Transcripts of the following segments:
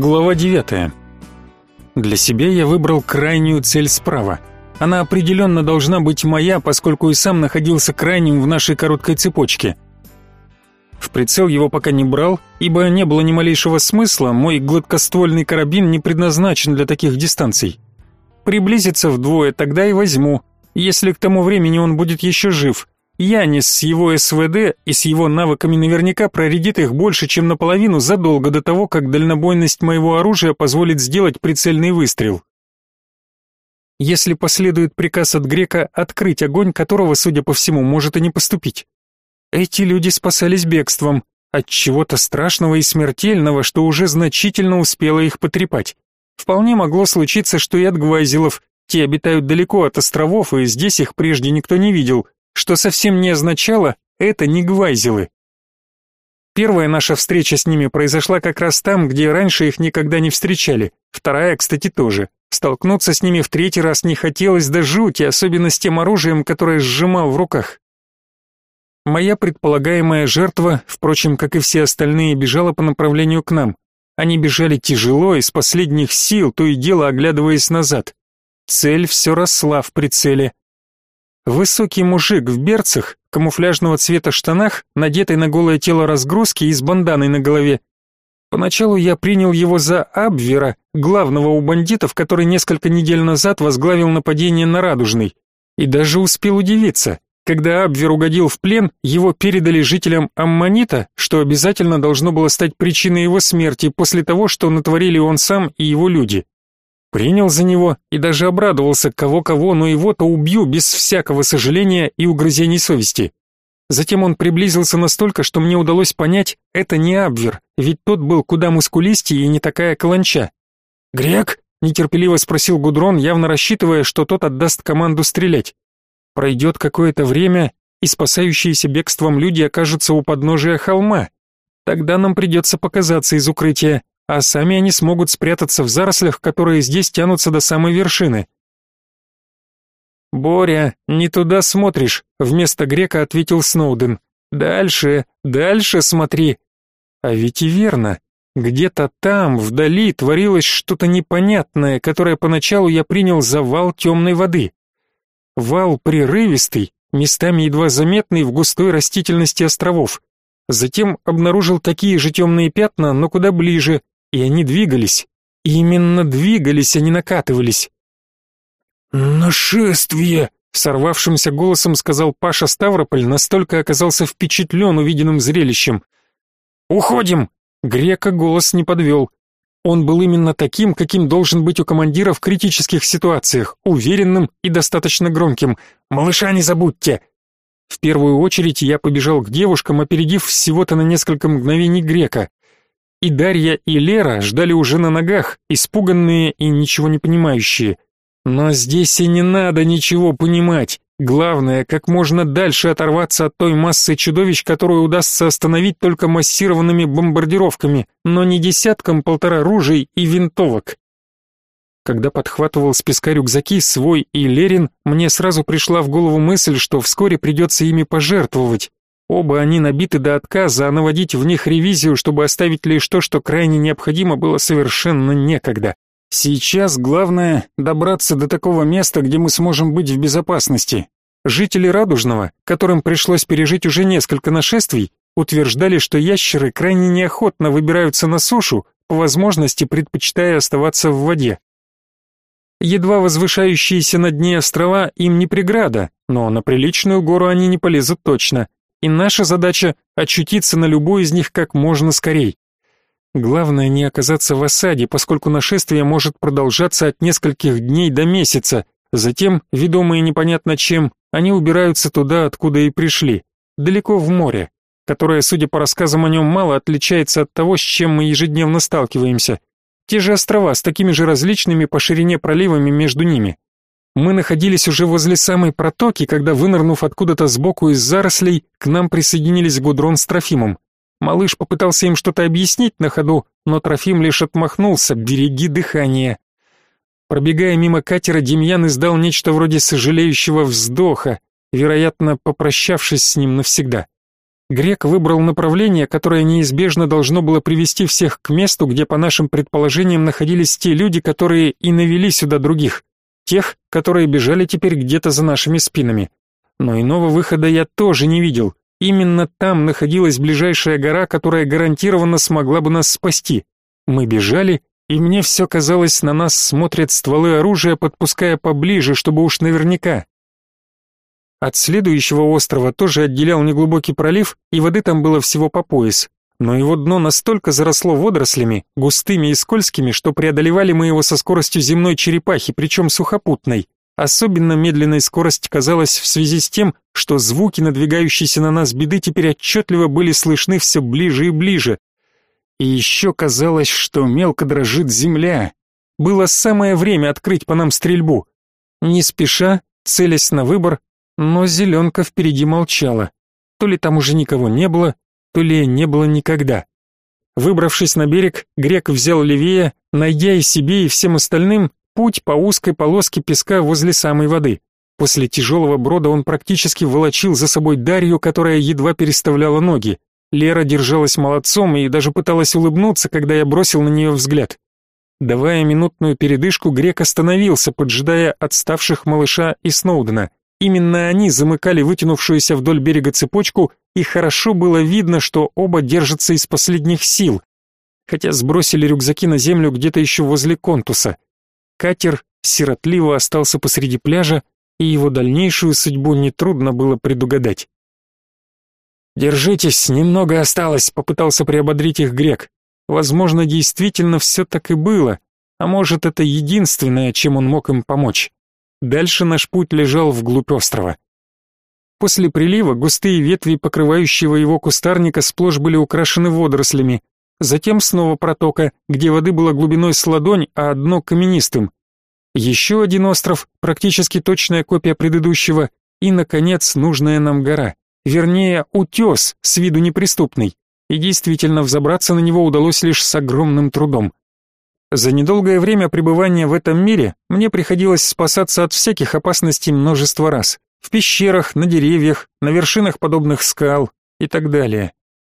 Глава 9. Для себя я выбрал крайнюю цель справа. Она определенно должна быть моя, поскольку и сам находился крайним в нашей короткой цепочке. В прицел его пока не брал, ибо не было ни малейшего смысла, мой гладкоствольный карабин не предназначен для таких дистанций. Приблизиться вдвое тогда и возьму, если к тому времени он будет еще жив, Янис с его СВД и с его навыками наверняка проредит их больше, чем наполовину задолго до того, как дальнобойность моего оружия позволит сделать прицельный выстрел. Если последует приказ от Грека открыть огонь, которого, судя по всему, может и не поступить. Эти люди спасались бегством от чего-то страшного и смертельного, что уже значительно успело их потрепать. Вполне могло случиться, что и от гвайзелов, те обитают далеко от островов, и здесь их прежде никто не видел, что совсем не означало «это не гвайзелы». Первая наша встреча с ними произошла как раз там, где раньше их никогда не встречали. Вторая, кстати, тоже. Столкнуться с ними в третий раз не хотелось до жути, особенно с тем оружием, которое сжимал в руках. Моя предполагаемая жертва, впрочем, как и все остальные, бежала по направлению к нам. Они бежали тяжело, из последних сил, то и дело оглядываясь назад. Цель все росла в прицеле. Высокий мужик в берцах, камуфляжного цвета штанах, надетой на голое тело разгрузки и с банданой на голове. Поначалу я принял его за Абвера, главного у бандитов, который несколько недель назад возглавил нападение на Радужный. И даже успел удивиться. Когда Абвер угодил в плен, его передали жителям Аммонита, что обязательно должно было стать причиной его смерти после того, что натворили он сам и его люди. Принял за него и даже обрадовался, кого-кого, но его-то убью без всякого сожаления и угрызений совести. Затем он приблизился настолько, что мне удалось понять, это не Абвер, ведь тот был куда мускулистее и не такая каланча. «Грек?» — нетерпеливо спросил Гудрон, явно рассчитывая, что тот отдаст команду стрелять. Пройдет какое-то время, и спасающиеся бегством люди окажутся у подножия холма. Тогда нам придется показаться из укрытия, а сами они смогут спрятаться в зарослях, которые здесь тянутся до самой вершины. «Боря, не туда смотришь», — вместо грека ответил Сноуден. «Дальше, дальше смотри». А ведь и верно. Где-то там, вдали, творилось что-то непонятное, которое поначалу я принял за вал темной воды. Вал прерывистый, местами едва заметный в густой растительности островов. Затем обнаружил такие же темные пятна, но куда ближе, и они двигались. Именно двигались, а не накатывались. «Нашествие!» — сорвавшимся голосом сказал Паша Ставрополь, настолько оказался впечатлен увиденным зрелищем. «Уходим!» — Грека голос не подвел. Он был именно таким, каким должен быть у командира в критических ситуациях, уверенным и достаточно громким. «Малыша не забудьте!» В первую очередь я побежал к девушкам, опередив всего-то на несколько мгновений Грека. И Дарья, и Лера ждали уже на ногах, испуганные и ничего не понимающие. Но здесь и не надо ничего понимать. Главное, как можно дальше оторваться от той массы чудовищ, которую удастся остановить только массированными бомбардировками, но не десятком-полтора ружей и винтовок. Когда подхватывал с песка рюкзаки свой и Лерин, мне сразу пришла в голову мысль, что вскоре придется ими пожертвовать. Оба они набиты до отказа, а наводить в них ревизию, чтобы оставить лишь то, что крайне необходимо, было совершенно некогда. Сейчас главное добраться до такого места, где мы сможем быть в безопасности. Жители Радужного, которым пришлось пережить уже несколько нашествий, утверждали, что ящеры крайне неохотно выбираются на сушу, по возможности предпочитая оставаться в воде. Едва возвышающиеся над ней острова им не преграда, но на приличную гору они не полезут точно и наша задача — очутиться на любой из них как можно скорей. Главное не оказаться в осаде, поскольку нашествие может продолжаться от нескольких дней до месяца. Затем, ведомые непонятно чем, они убираются туда, откуда и пришли, далеко в море, которое, судя по рассказам о нем, мало отличается от того, с чем мы ежедневно сталкиваемся. Те же острова с такими же различными по ширине проливами между ними. Мы находились уже возле самой протоки, когда, вынырнув откуда-то сбоку из зарослей, к нам присоединились Гудрон с Трофимом. Малыш попытался им что-то объяснить на ходу, но Трофим лишь отмахнулся «береги дыхание». Пробегая мимо катера, Демьян издал нечто вроде сожалеющего вздоха, вероятно, попрощавшись с ним навсегда. Грек выбрал направление, которое неизбежно должно было привести всех к месту, где, по нашим предположениям, находились те люди, которые и навели сюда других, тех, которые бежали теперь где-то за нашими спинами. Но иного выхода я тоже не видел. Именно там находилась ближайшая гора, которая гарантированно смогла бы нас спасти. Мы бежали, и мне все казалось, на нас смотрят стволы оружия, подпуская поближе, чтобы уж наверняка. От следующего острова тоже отделял неглубокий пролив, и воды там было всего по пояс. Но его дно настолько заросло водорослями, густыми и скользкими, что преодолевали мы его со скоростью земной черепахи, причем сухопутной. Особенно медленной скорость казалась в связи с тем, что звуки надвигающейся на нас беды теперь отчетливо были слышны все ближе и ближе. И еще казалось, что мелко дрожит земля. Было самое время открыть по нам стрельбу. Не спеша, целясь на выбор, но зеленка впереди молчала. То ли там уже никого не было, то ли не было никогда. Выбравшись на берег, грек взял левее, найдя и себе, и всем остальным путь по узкой полоске песка возле самой воды. После тяжелого брода он практически волочил за собой Дарью, которая едва переставляла ноги. Лера держалась молодцом и даже пыталась улыбнуться, когда я бросил на нее взгляд. Давая минутную передышку, Грек остановился, поджидая отставших малыша и Сноудена. Именно они замыкали вытянувшуюся вдоль берега цепочку, и хорошо было видно, что оба держатся из последних сил, хотя сбросили рюкзаки на землю где-то еще возле контуса. Катер сиротливо остался посреди пляжа, и его дальнейшую судьбу нетрудно было предугадать. «Держитесь, немного осталось», — попытался приободрить их грек. Возможно, действительно все так и было, а может, это единственное, чем он мог им помочь. Дальше наш путь лежал вглубь острова. После прилива густые ветви покрывающего его кустарника сплошь были украшены водорослями. Затем снова протока, где воды было глубиной с ладонь, а дно каменистым. Еще один остров, практически точная копия предыдущего, и, наконец, нужная нам гора. Вернее, утес, с виду неприступный. И действительно, взобраться на него удалось лишь с огромным трудом. За недолгое время пребывания в этом мире мне приходилось спасаться от всяких опасностей множество раз. В пещерах, на деревьях, на вершинах подобных скал и так далее.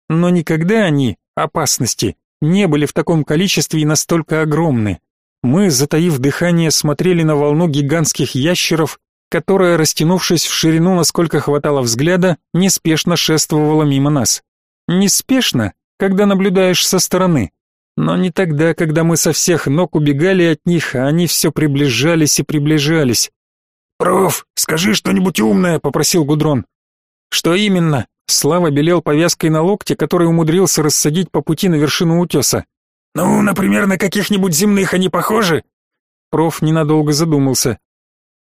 Но никогда они, опасности, не были в таком количестве и настолько огромны. Мы, затаив дыхание, смотрели на волну гигантских ящеров, которая, растянувшись в ширину, насколько хватало взгляда, неспешно шествовала мимо нас. Неспешно, когда наблюдаешь со стороны, но не тогда, когда мы со всех ног убегали от них, а они все приближались и приближались. «Проф, скажи что-нибудь умное», — попросил Гудрон. «Что именно?» Слава белел повязкой на локте, который умудрился рассадить по пути на вершину утеса. «Ну, например, на каких-нибудь земных они похожи?» Проф ненадолго задумался.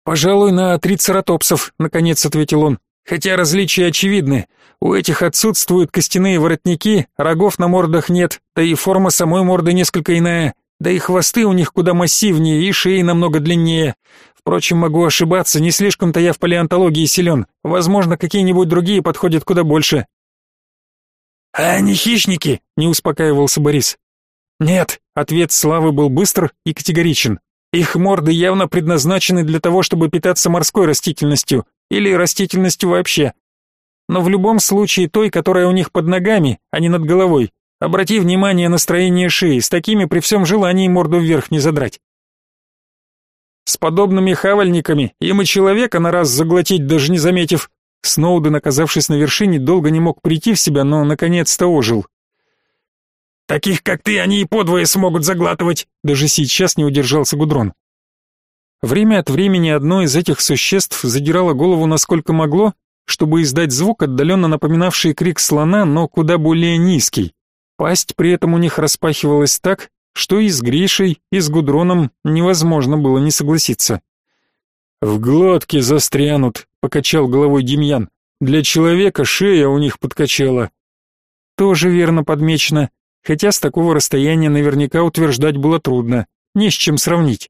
«Пожалуй, на трицератопсов», — наконец ответил он. «Хотя различия очевидны. У этих отсутствуют костяные воротники, рогов на мордах нет, да и форма самой морды несколько иная, да и хвосты у них куда массивнее и шеи намного длиннее. Впрочем, могу ошибаться, не слишком-то я в палеонтологии силен. Возможно, какие-нибудь другие подходят куда больше. «А они хищники?» — не успокаивался Борис. «Нет», — ответ Славы был быстр и категоричен. «Их морды явно предназначены для того, чтобы питаться морской растительностью, или растительностью вообще но в любом случае той, которая у них под ногами, а не над головой. Обрати внимание на строение шеи, с такими при всем желании морду вверх не задрать. С подобными хавальниками им и человека на раз заглотить, даже не заметив. Сноуден, оказавшись на вершине, долго не мог прийти в себя, но наконец-то ожил. «Таких, как ты, они и подвое смогут заглатывать!» Даже сейчас не удержался Гудрон. Время от времени одно из этих существ задирало голову насколько могло чтобы издать звук, отдаленно напоминавший крик слона, но куда более низкий. Пасть при этом у них распахивалась так, что и с Гришей, и с Гудроном невозможно было не согласиться. «В глотке застрянут», — покачал головой Демьян. «Для человека шея у них подкачала». Тоже верно подмечено, хотя с такого расстояния наверняка утверждать было трудно, не с чем сравнить.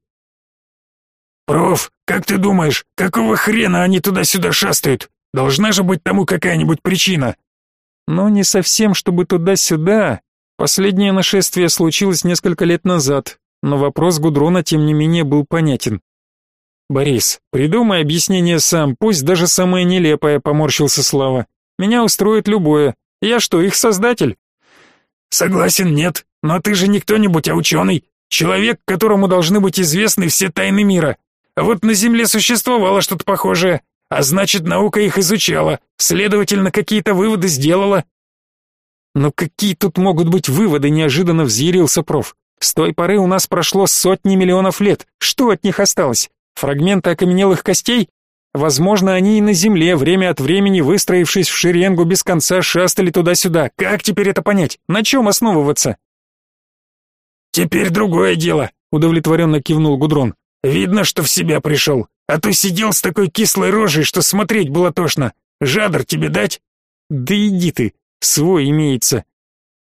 «Проф, как ты думаешь, какого хрена они туда-сюда шастают?» Должна же быть тому какая-нибудь причина. Но не совсем, чтобы туда-сюда. Последнее нашествие случилось несколько лет назад, но вопрос Гудрона тем не менее был понятен. Борис, придумай объяснение сам, пусть даже самое нелепое, поморщился Слава. Меня устроит любое, Я что, их создатель? Согласен, нет. Но ты же не кто-нибудь, а ученый. Человек, которому должны быть известны все тайны мира. Вот на Земле существовало что-то похожее. А значит, наука их изучала. Следовательно, какие-то выводы сделала. Но какие тут могут быть выводы, неожиданно взъярился проф. С той поры у нас прошло сотни миллионов лет. Что от них осталось? Фрагменты окаменелых костей? Возможно, они и на земле, время от времени выстроившись в шеренгу без конца, шастали туда-сюда. Как теперь это понять? На чем основываться? Теперь другое дело, удовлетворенно кивнул Гудрон. Видно, что в себя пришел. А то сидел с такой кислой рожей, что смотреть было тошно. Жадр тебе дать? Да иди ты, свой имеется.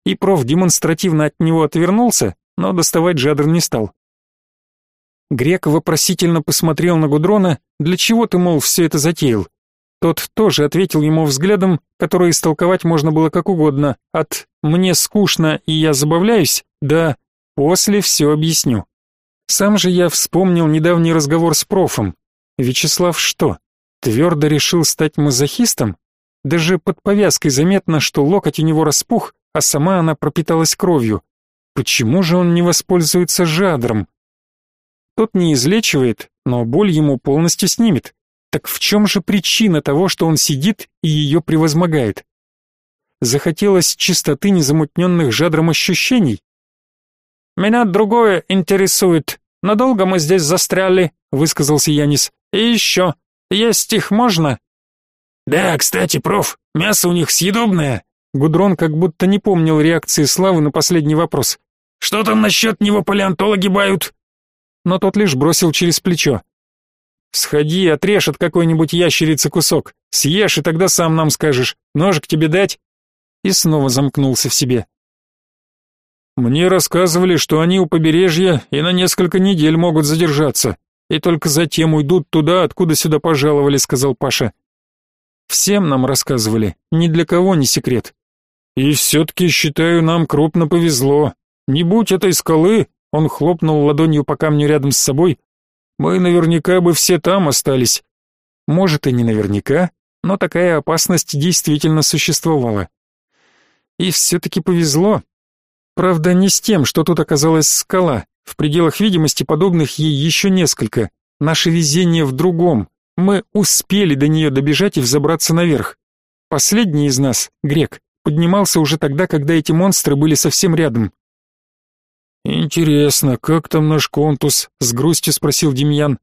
И проф демонстративно от него отвернулся, но доставать жадр не стал. Грек вопросительно посмотрел на Гудрона, для чего ты, мол, все это затеял? Тот тоже ответил ему взглядом, который истолковать можно было как угодно, от «мне скучно и я забавляюсь» до «после все объясню». Сам же я вспомнил недавний разговор с профом. Вячеслав что, твердо решил стать мазохистом? Даже под повязкой заметно, что локоть у него распух, а сама она пропиталась кровью. Почему же он не воспользуется жадром? Тот не излечивает, но боль ему полностью снимет. Так в чем же причина того, что он сидит и ее превозмогает? Захотелось чистоты незамутненных жадром ощущений? «Меня другое интересует. Надолго мы здесь застряли?» — высказался Янис. «И еще. Есть их можно?» «Да, кстати, проф, мясо у них съедобное». Гудрон как будто не помнил реакции Славы на последний вопрос. «Что там насчет него палеонтологи бают?» Но тот лишь бросил через плечо. «Сходи, отрежь от какой-нибудь ящерицы кусок. Съешь, и тогда сам нам скажешь. Ножик тебе дать?» И снова замкнулся в себе. «Мне рассказывали, что они у побережья и на несколько недель могут задержаться, и только затем уйдут туда, откуда сюда пожаловали», — сказал Паша. Всем нам рассказывали, ни для кого не секрет. И все-таки, считаю, нам крупно повезло. Не будь этой скалы, он хлопнул ладонью по камню рядом с собой, мы наверняка бы все там остались. Может и не наверняка, но такая опасность действительно существовала. И все-таки повезло. Правда, не с тем, что тут оказалась скала. В пределах видимости подобных ей еще несколько. Наше везение в другом. Мы успели до нее добежать и взобраться наверх. Последний из нас, грек, поднимался уже тогда, когда эти монстры были совсем рядом. Интересно, как там наш контус? с грустью спросил Демьян.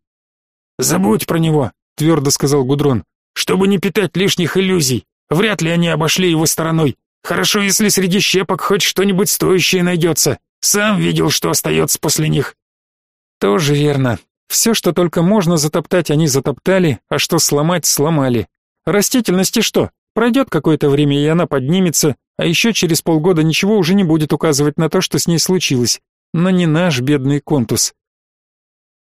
Забудь про него, твердо сказал Гудрон. Чтобы не питать лишних иллюзий. Вряд ли они обошли его стороной. Хорошо, если среди щепок хоть что-нибудь стоящее найдется. Сам видел, что остается после них. Тоже верно. Все, что только можно затоптать, они затоптали, а что сломать, сломали. Растительности что? Пройдет какое-то время, и она поднимется, а еще через полгода ничего уже не будет указывать на то, что с ней случилось. Но не наш бедный контус.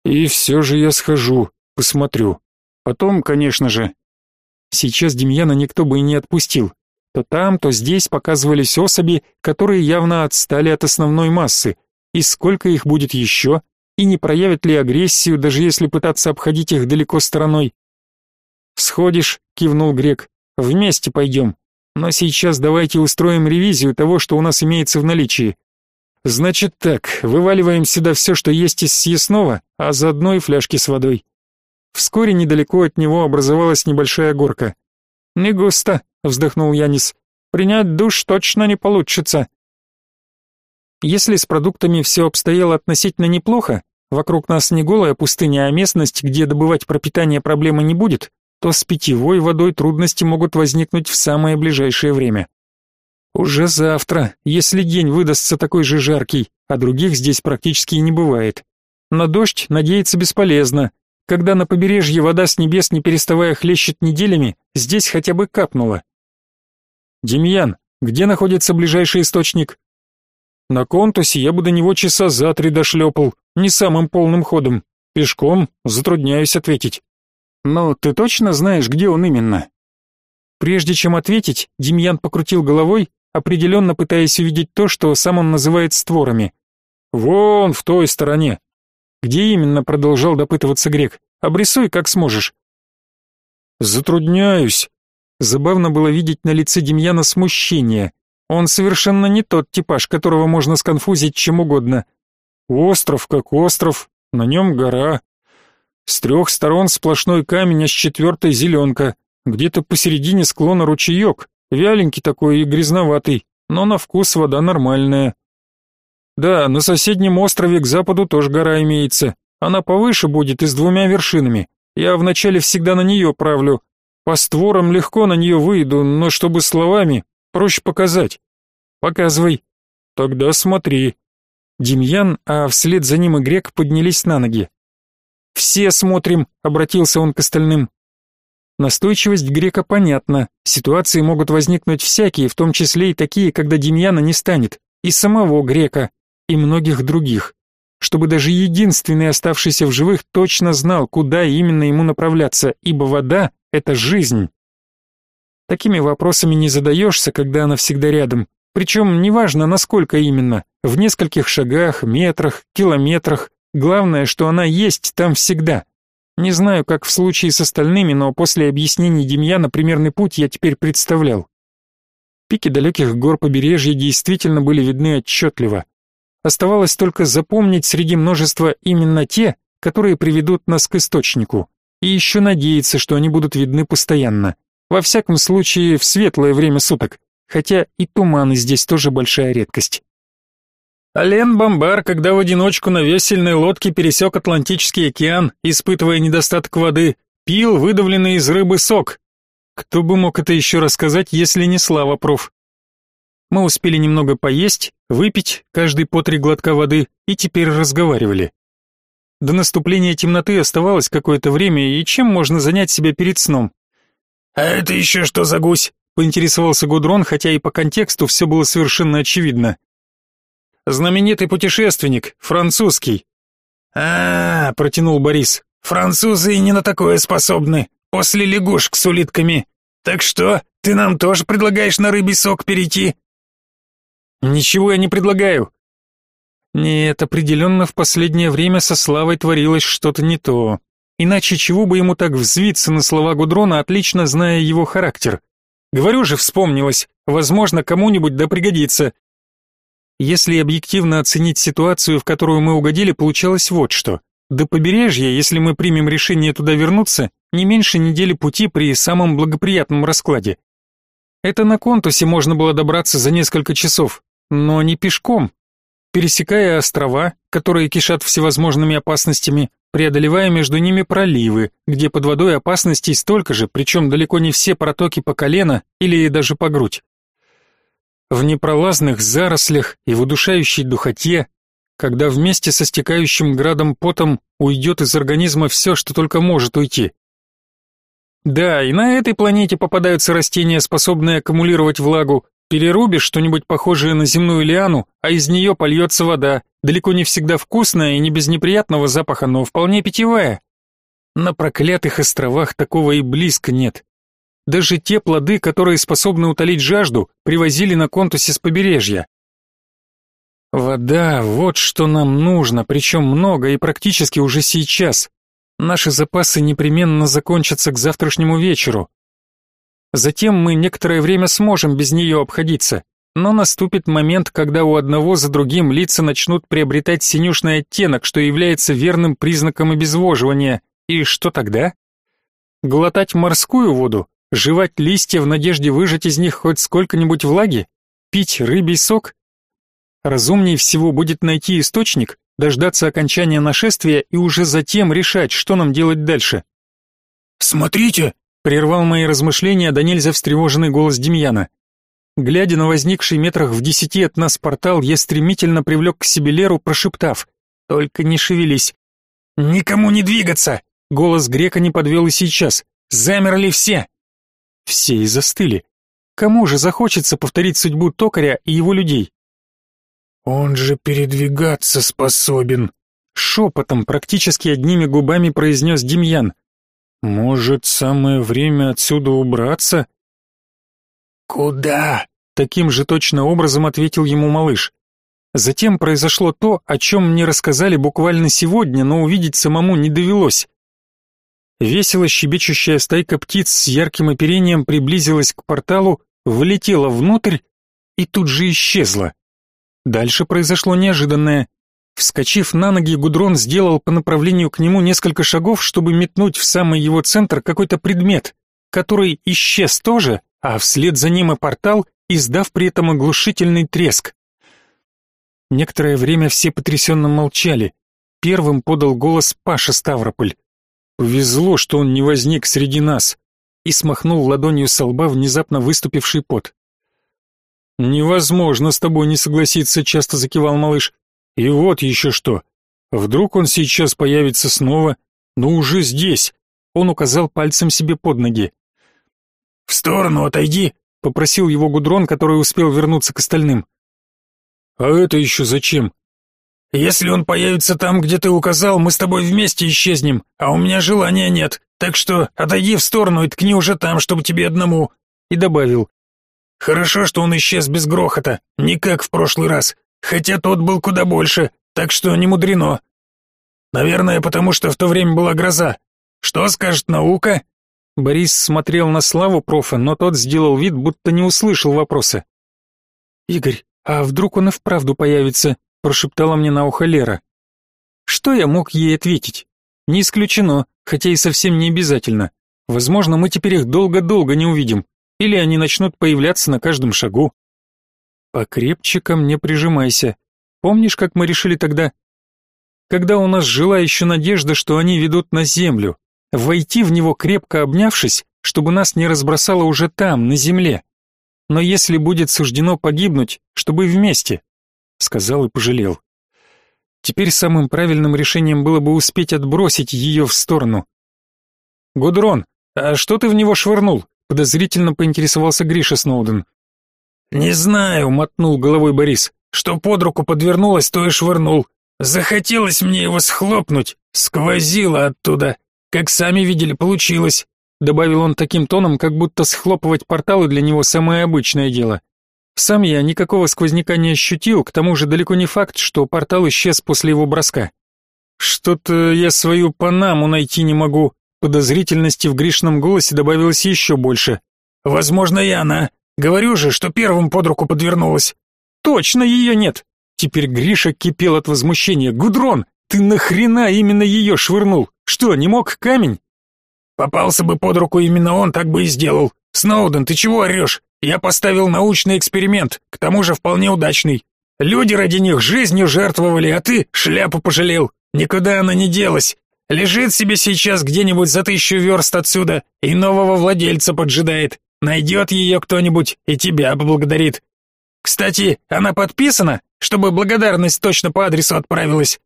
И все же я схожу, посмотрю. Потом, конечно же. Сейчас Демьяна никто бы и не отпустил. То там, то здесь показывались особи, которые явно отстали от основной массы. И сколько их будет еще? и не проявят ли агрессию, даже если пытаться обходить их далеко стороной. «Сходишь», — кивнул Грек, — «вместе пойдем. Но сейчас давайте устроим ревизию того, что у нас имеется в наличии. Значит так, вываливаем сюда все, что есть из съестного, а заодно и фляжки с водой». Вскоре недалеко от него образовалась небольшая горка. «Не густо», — вздохнул Янис. «Принять душ точно не получится. Если с продуктами все обстояло относительно неплохо, вокруг нас не голая пустыня, а местность, где добывать пропитание проблемы не будет, то с питьевой водой трудности могут возникнуть в самое ближайшее время. Уже завтра, если день выдастся такой же жаркий, а других здесь практически не бывает. На дождь надеяться бесполезно. Когда на побережье вода с небес не переставая хлещет неделями, здесь хотя бы капнуло. Демьян, где находится ближайший источник? На контусе я бы до него часа за три дошлепал, не самым полным ходом. Пешком затрудняюсь ответить. Но ты точно знаешь, где он именно? Прежде чем ответить, Демьян покрутил головой, определенно пытаясь увидеть то, что сам он называет створами. Вон в той стороне. Где именно, продолжал допытываться грек. Обрисуй, как сможешь. Затрудняюсь. Забавно было видеть на лице Демьяна смущение. Он совершенно не тот типаж, которого можно сконфузить чем угодно. Остров как остров, на нем гора. С трех сторон сплошной камень, а с четвертой зеленка. Где-то посередине склона ручеек, вяленький такой и грязноватый, но на вкус вода нормальная. Да, на соседнем острове к западу тоже гора имеется. Она повыше будет и с двумя вершинами. Я вначале всегда на нее правлю. По створам легко на нее выйду, но чтобы словами, проще показать. Показывай. Тогда смотри. Демьян, а вслед за ним и грек поднялись на ноги. «Все смотрим», — обратился он к остальным. Настойчивость грека понятна. Ситуации могут возникнуть всякие, в том числе и такие, когда Демьяна не станет, и самого грека, и многих других. Чтобы даже единственный оставшийся в живых точно знал, куда именно ему направляться, ибо вода — это жизнь. Такими вопросами не задаешься, когда она всегда рядом, причем неважно, насколько именно, в нескольких шагах, метрах, километрах, главное, что она есть там всегда. Не знаю, как в случае с остальными, но после объяснений Демьяна примерный путь я теперь представлял. Пики далеких гор побережья действительно были видны отчетливо. Оставалось только запомнить среди множества именно те, которые приведут нас к источнику, и еще надеяться, что они будут видны постоянно. Во всяком случае, в светлое время суток, хотя и туманы здесь тоже большая редкость. Ален Бомбар, когда в одиночку на весельной лодке пересек Атлантический океан, испытывая недостаток воды, пил выдавленный из рыбы сок. Кто бы мог это еще рассказать, если не Слава проф? Мы успели немного поесть, выпить, каждый по три глотка воды, и теперь разговаривали. До наступления темноты оставалось какое-то время, и чем можно занять себя перед сном? «А это еще что за гусь?» поинтересовался Гудрон, хотя и по контексту все было совершенно очевидно. Знаменитый путешественник, французский. А, -а, -а протянул Борис. Французы не на такое способны. После лягушек с улитками. Так что, ты нам тоже предлагаешь на рыбий сок перейти? Ничего я не предлагаю. Нет, определенно в последнее время со Славой творилось что-то не то. Иначе чего бы ему так взвиться на слова Гудрона, отлично зная его характер. Говорю же, вспомнилось. Возможно, кому-нибудь да пригодится. Если объективно оценить ситуацию, в которую мы угодили, получалось вот что. До побережья, если мы примем решение туда вернуться, не меньше недели пути при самом благоприятном раскладе. Это на контусе можно было добраться за несколько часов, но не пешком. Пересекая острова, которые кишат всевозможными опасностями, преодолевая между ними проливы, где под водой опасностей столько же, причем далеко не все протоки по колено или даже по грудь. В непролазных зарослях и в удушающей духоте, когда вместе со стекающим градом потом уйдет из организма все, что только может уйти. Да, и на этой планете попадаются растения, способные аккумулировать влагу, Перерубишь что-нибудь похожее на земную лиану, а из нее польется вода, далеко не всегда вкусная и не без неприятного запаха, но вполне питьевая. На проклятых островах такого и близко нет. Даже те плоды, которые способны утолить жажду, привозили на контусе с побережья. Вода, вот что нам нужно, причем много и практически уже сейчас. Наши запасы непременно закончатся к завтрашнему вечеру, Затем мы некоторое время сможем без нее обходиться, но наступит момент, когда у одного за другим лица начнут приобретать синюшный оттенок, что является верным признаком обезвоживания. И что тогда? Глотать морскую воду, жевать листья в надежде выжать из них хоть сколько-нибудь влаги, пить рыбий сок? Разумнее всего будет найти источник, дождаться окончания нашествия и уже затем решать, что нам делать дальше. «Смотрите!» Прервал мои размышления да нельзя встревоженный голос Демьяна. Глядя на возникший метрах в десяти от нас портал, я стремительно привлек к себе Леру, прошептав «Только не шевелись». «Никому не двигаться!» Голос грека не подвел и сейчас. «Замерли все!» Все и застыли. Кому же захочется повторить судьбу токаря и его людей? «Он же передвигаться способен!» Шепотом, практически одними губами произнес Демьян. Может, самое время отсюда убраться? Куда? Таким же точно образом ответил ему малыш. Затем произошло то, о чем мне рассказали буквально сегодня, но увидеть самому не довелось. Весело щебечущая стайка птиц с ярким оперением приблизилась к порталу, влетела внутрь и тут же исчезла. Дальше произошло неожиданное. Вскочив на ноги, Гудрон сделал по направлению к нему несколько шагов, чтобы метнуть в самый его центр какой-то предмет, который исчез тоже, а вслед за ним и портал, издав при этом оглушительный треск. Некоторое время все потрясенно молчали. Первым подал голос Паша Ставрополь. Повезло, что он не возник среди нас, и смахнул ладонью со лба внезапно выступивший пот. Невозможно с тобой не согласиться, часто закивал малыш. И вот еще что. Вдруг он сейчас появится снова, но уже здесь. Он указал пальцем себе под ноги. В сторону отойди, попросил его Гудрон, который успел вернуться к остальным. А это еще зачем? Если он появится там, где ты указал, мы с тобой вместе исчезнем, а у меня желания нет. Так что отойди в сторону и ткни уже там, чтобы тебе одному. И добавил: Хорошо, что он исчез без грохота, не как в прошлый раз, хотя тот был куда больше, так что не мудрено. Наверное, потому что в то время была гроза. Что скажет наука? Борис смотрел на Славу профа, но тот сделал вид, будто не услышал вопроса. Игорь, а вдруг он и вправду появится? прошептала мне на ухо Лера. Что я мог ей ответить? Не исключено, хотя и совсем не обязательно. Возможно, мы теперь их долго-долго не увидим, или они начнут появляться на каждом шагу. Покрепче ко мне прижимайся. Помнишь, как мы решили тогда? Когда у нас жила еще надежда, что они ведут на землю, войти в него крепко обнявшись, чтобы нас не разбросало уже там, на земле. Но если будет суждено погибнуть, чтобы вместе сказал и пожалел. Теперь самым правильным решением было бы успеть отбросить ее в сторону. «Гудрон, а что ты в него швырнул?» подозрительно поинтересовался Гриша Сноуден. «Не знаю», — мотнул головой Борис. «Что под руку подвернулось, то и швырнул. Захотелось мне его схлопнуть, сквозило оттуда. Как сами видели, получилось», — добавил он таким тоном, как будто схлопывать порталы для него самое обычное дело. Сам я никакого сквозняка не ощутил, к тому же далеко не факт, что портал исчез после его броска. Что-то я свою Панаму найти не могу. Подозрительности в Гришном голосе добавилось еще больше. Возможно, и она. Говорю же, что первым под руку подвернулась. Точно ее нет. Теперь Гриша кипел от возмущения. Гудрон, ты нахрена именно ее швырнул? Что, не мог камень? Попался бы под руку именно он, так бы и сделал. Сноуден, ты чего орешь? Я поставил научный эксперимент, к тому же вполне удачный. Люди ради них жизнью жертвовали, а ты шляпу пожалел. Никуда она не делась. Лежит себе сейчас где-нибудь за тысячу верст отсюда и нового владельца поджидает. Найдет ее кто-нибудь и тебя поблагодарит. Кстати, она подписана, чтобы благодарность точно по адресу отправилась.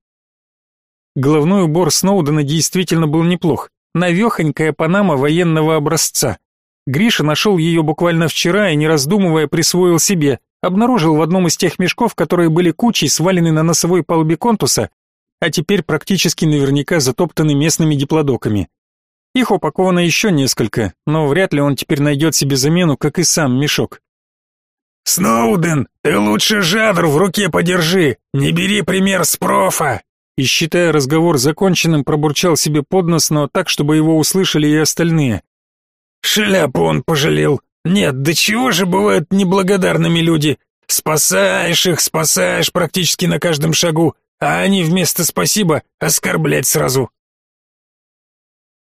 Головной убор Сноудена действительно был неплох. Навехонькая панама военного образца. Гриша нашел ее буквально вчера и, не раздумывая, присвоил себе, обнаружил в одном из тех мешков, которые были кучей свалены на носовой палубе контуса, а теперь практически наверняка затоптаны местными диплодоками. Их упаковано еще несколько, но вряд ли он теперь найдет себе замену, как и сам мешок. «Сноуден, ты лучше жадр в руке подержи, не бери пример с профа!» И, считая разговор законченным, пробурчал себе под нос, но так, чтобы его услышали и остальные. Шляпу он пожалел. Нет, да чего же бывают неблагодарными люди? Спасаешь их, спасаешь практически на каждом шагу, а они вместо спасибо оскорблять сразу.